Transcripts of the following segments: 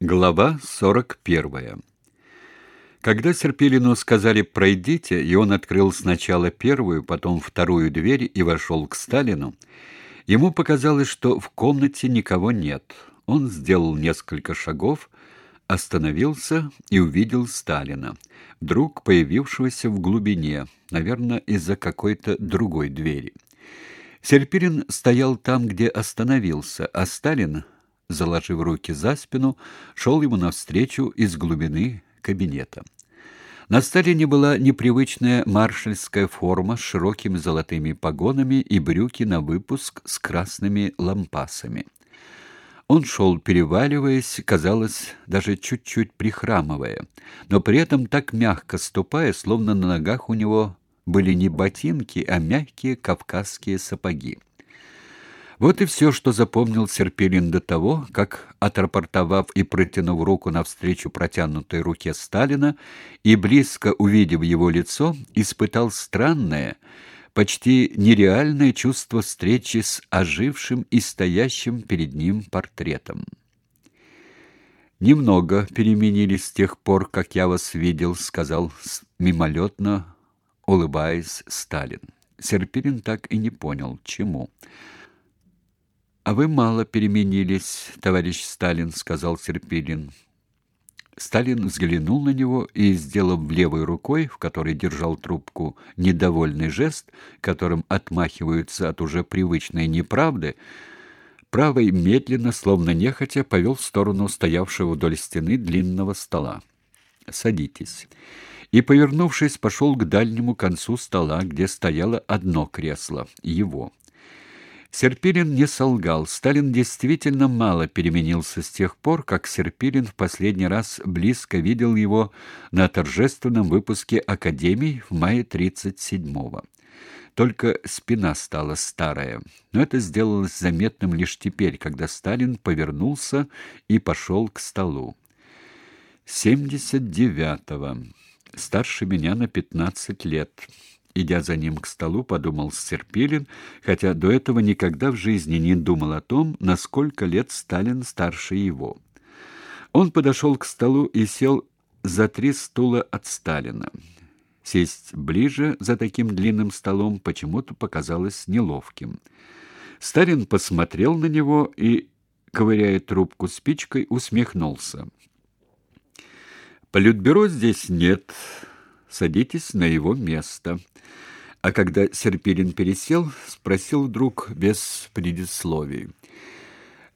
Глава 41. Когда Серпилину сказали «пройдите», и он открыл сначала первую, потом вторую дверь и вошел к Сталину, ему показалось, что в комнате никого нет. Он сделал несколько шагов, остановился и увидел Сталина, вдруг появившегося в глубине, наверное, из-за какой-то другой двери. Серпилин стоял там, где остановился, а Сталин заложив руки за спину, шел ему навстречу из глубины кабинета. На Сталине была непривычная маршальская форма с широкими золотыми погонами и брюки на выпуск с красными лампасами. Он шел, переваливаясь, казалось, даже чуть-чуть прихрамывая, но при этом так мягко ступая, словно на ногах у него были не ботинки, а мягкие кавказские сапоги. Вот и все, что запомнил Серпилин до того, как, отрапортовав и протянув руку навстречу протянутой руке Сталина и близко увидев его лицо, испытал странное, почти нереальное чувство встречи с ожившим и стоящим перед ним портретом. «Немного переменились с тех пор, как я вас видел», — сказал мимолетно, улыбаясь Сталин. Серпилин так и не понял, чему. А вы мало переменились, товарищ Сталин, сказал Серпилин. Сталин взглянул на него и, сделав левой рукой, в которой держал трубку, недовольный жест, которым отмахиваются от уже привычной неправды, правой медленно, словно нехотя, повел в сторону стоявшего вдоль стены длинного стола. «Садитесь». И, повернувшись, пошел к дальнему концу стола, где стояло одно кресло, его. Серпилин не солгал. Сталин действительно мало переменился с тех пор, как Серпилин в последний раз близко видел его на торжественном выпуске Академии в мае 37-го. Только спина стала старая, но это сделалось заметным лишь теперь, когда Сталин повернулся и пошел к столу. «Семьдесят девятого. Старше меня на пятнадцать лет». Идя за ним к столу, подумал Серпилин, хотя до этого никогда в жизни не думал о том, насколько лет Сталин старше его. Он подошел к столу и сел за три стула от Сталина. Сесть ближе за таким длинным столом почему-то показалось неловким. Сталин посмотрел на него и, ковыряя трубку спичкой, усмехнулся. «Политбюро здесь нет. Садитесь на его место». А когда Серпилин пересел, спросил вдруг без предисловий.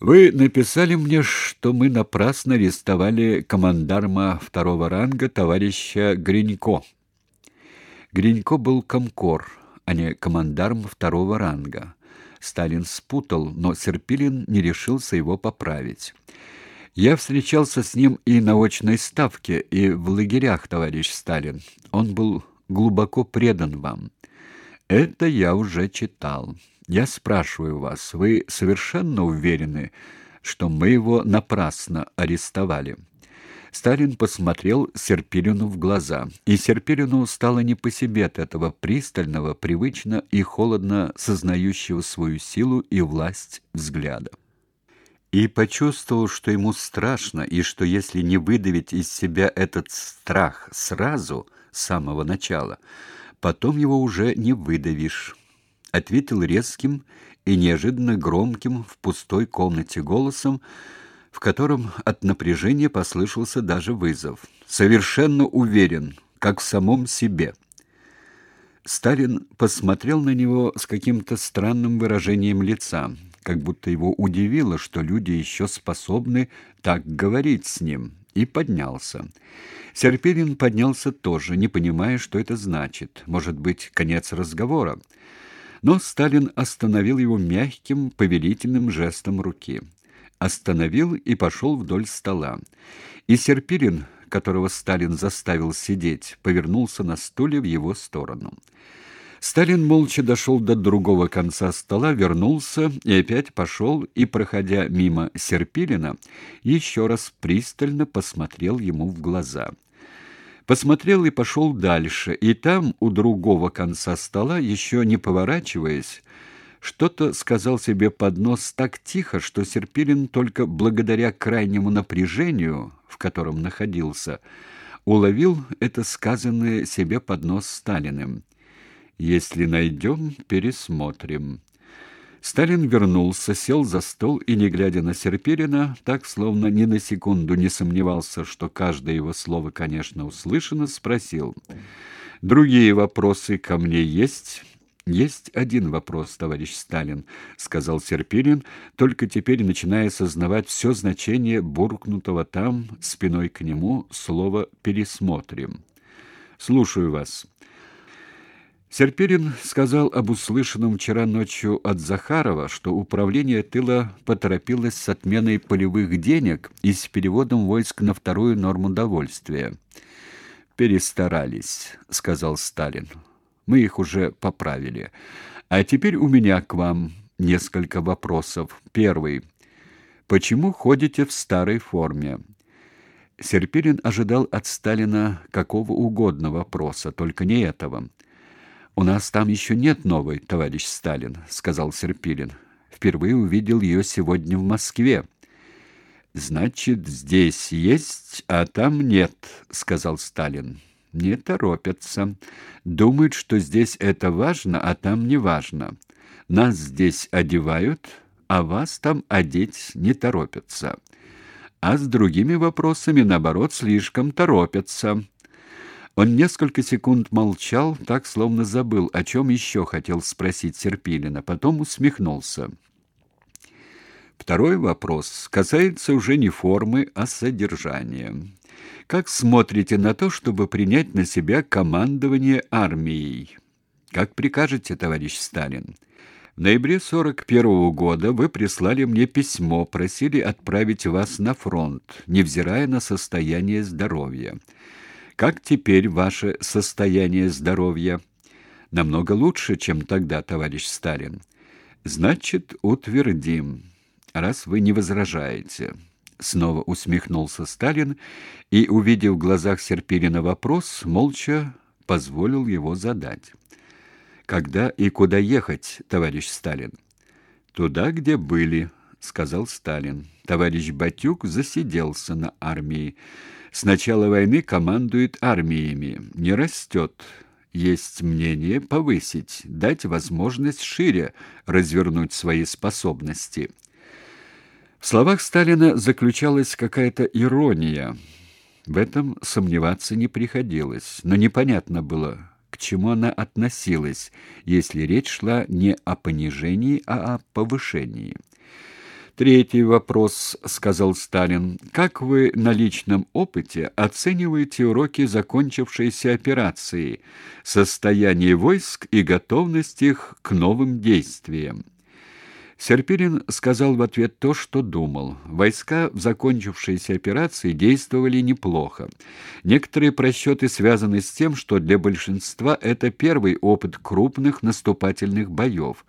«Вы написали мне, что мы напрасно арестовали командарма второго ранга товарища Гринько». Гринько был комкор, а не командарм второго ранга. Сталин спутал, но Серпилин не решился его поправить. Я встречался с ним и на очной ставке, и в лагерях, товарищ Сталин. Он был глубоко предан вам. Это я уже читал. Я спрашиваю вас, вы совершенно уверены, что мы его напрасно арестовали? Сталин посмотрел Серпилину в глаза, и Серпилину стало не по себе от этого пристального, привычно и холодно сознающего свою силу и власть взгляда. И почувствовал, что ему страшно, и что если не выдавить из себя этот страх сразу, с самого начала, потом его уже не выдавишь, ответил резким и неожиданно громким в пустой комнате голосом, в котором от напряжения послышался даже вызов. Совершенно уверен, как в самом себе. Сталин посмотрел на него с каким-то странным выражением лица, как будто его удивило, что люди еще способны так говорить с ним и поднялся. Серпилин поднялся тоже, не понимая, что это значит. Может быть, конец разговора. Но Сталин остановил его мягким, повелительным жестом руки. Остановил и пошел вдоль стола. И Серпилин, которого Сталин заставил сидеть, повернулся на стуле в его сторону. Сталин молча дошел до другого конца стола, вернулся и опять пошел и, проходя мимо Серпилина, еще раз пристально посмотрел ему в глаза. Посмотрел и пошел дальше, и там, у другого конца стола, еще не поворачиваясь, что-то сказал себе под нос так тихо, что Серпилин только благодаря крайнему напряжению, в котором находился, уловил это сказанное себе под нос Сталиным. «Если найдем, пересмотрим». Сталин вернулся, сел за стол и, не глядя на Серпирина, так, словно ни на секунду не сомневался, что каждое его слово, конечно, услышано, спросил. «Другие вопросы ко мне есть?» «Есть один вопрос, товарищ Сталин», — сказал Серпирин, только теперь начиная сознавать все значение буркнутого там, спиной к нему, слова «пересмотрим». «Слушаю вас». Серпирин сказал об услышанном вчера ночью от Захарова, что управление тыла поторопилось с отменой полевых денег и с переводом войск на вторую норму довольствия. «Перестарались», — сказал Сталин. «Мы их уже поправили. А теперь у меня к вам несколько вопросов. Первый. Почему ходите в старой форме?» Серпирин ожидал от Сталина какого угодно вопроса, только не этого. У нас там еще нет новой, товарищ Сталин, сказал Серпилин. Впервые увидел ее сегодня в Москве. Значит, здесь есть, а там нет, сказал Сталин. Не торопятся. Думают, что здесь это важно, а там не важно. Нас здесь одевают, а вас там одеть не торопятся. А с другими вопросами наоборот слишком торопятся. Он несколько секунд молчал, так словно забыл, о чем еще хотел спросить Серпилина, потом усмехнулся. Второй вопрос касается уже не формы, а содержания. Как смотрите на то, чтобы принять на себя командование армией? Как прикажете, товарищ Сталин? В ноябре 41 -го года вы прислали мне письмо, просили отправить вас на фронт, невзирая на состояние здоровья. Как теперь ваше состояние здоровья? Намного лучше, чем тогда, товарищ Сталин. Значит, утвердим, раз вы не возражаете. Снова усмехнулся Сталин и, увидев в глазах Серпилина вопрос, молча позволил его задать. Когда и куда ехать, товарищ Сталин? Туда, где были, сказал Сталин. Товарищ Батюк засиделся на армии. С начала войны командует армиями, не растет. Есть мнение повысить, дать возможность шире развернуть свои способности. В словах Сталина заключалась какая-то ирония. В этом сомневаться не приходилось, но непонятно было, к чему она относилась, если речь шла не о понижении, а о повышении. Третий вопрос, сказал Сталин. Как вы на личном опыте оцениваете уроки закончившейся операции, состояние войск и готовность их к новым действиям? Серпирин сказал в ответ то, что думал. Войска в закончившейся операции действовали неплохо. Некоторые просчеты связаны с тем, что для большинства это первый опыт крупных наступательных боев,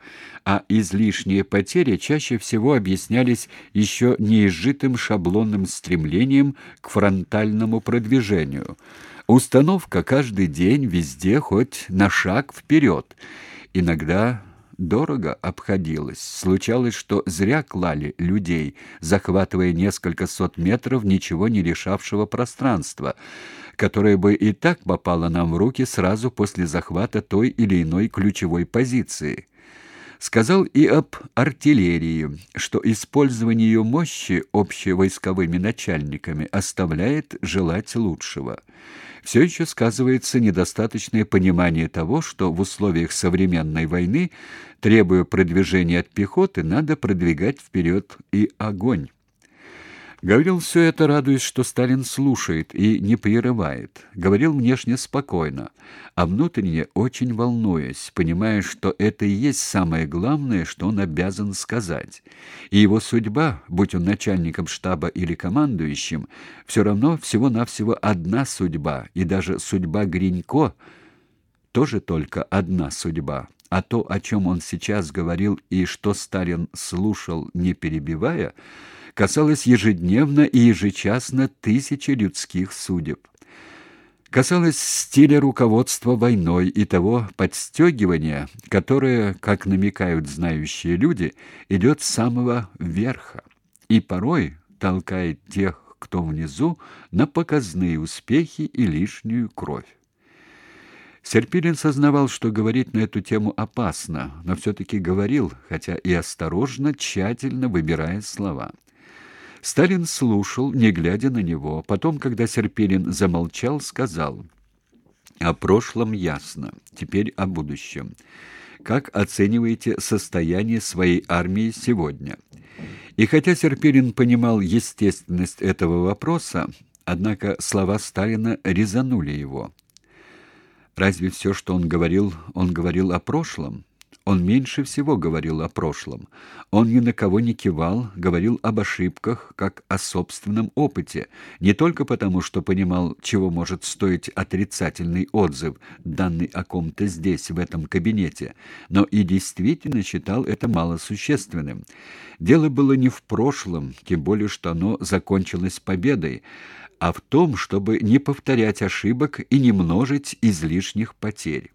а излишние потери чаще всего объяснялись еще неизжитым шаблонным стремлением к фронтальному продвижению. Установка каждый день везде хоть на шаг вперед. Иногда дорого обходилось. Случалось, что зря клали людей, захватывая несколько сот метров ничего не решавшего пространства, которое бы и так попало нам в руки сразу после захвата той или иной ключевой позиции. Сказал и об артиллерии, что использование ее мощи общевойсковыми начальниками оставляет желать лучшего все еще сказывается недостаточное понимание того, что в условиях современной войны, требуя продвижения от пехоты, надо продвигать вперед и огонь. Говорил все это, радуясь, что Сталин слушает и не прерывает. Говорил внешне спокойно, а внутренне очень волнуясь, понимая, что это и есть самое главное, что он обязан сказать. И его судьба, будь он начальником штаба или командующим, все равно всего-навсего одна судьба, и даже судьба Гринько тоже только одна судьба. А то, о чем он сейчас говорил и что Сталин слушал, не перебивая, касалось ежедневно и ежечасно тысячи людских судеб. касалось стиля руководства войной и того подстегивания, которое, как намекают знающие люди, идет с самого верха и порой толкает тех, кто внизу, на показные успехи и лишнюю кровь. Серпилин сознавал, что говорить на эту тему опасно, но все-таки говорил, хотя и осторожно, тщательно выбирая слова. Сталин слушал, не глядя на него. Потом, когда Серпилин замолчал, сказал: "О прошлом ясно, теперь о будущем. Как оцениваете состояние своей армии сегодня?" И хотя Серпилин понимал естественность этого вопроса, однако слова Сталина резанули его. Разве все, что он говорил, он говорил о прошлом? Он меньше всего говорил о прошлом. Он ни на кого не кивал, говорил об ошибках, как о собственном опыте, не только потому, что понимал, чего может стоить отрицательный отзыв, данный о ком-то здесь, в этом кабинете, но и действительно считал это малосущественным. Дело было не в прошлом, тем более, что оно закончилось победой, а в том, чтобы не повторять ошибок и не множить излишних потерь.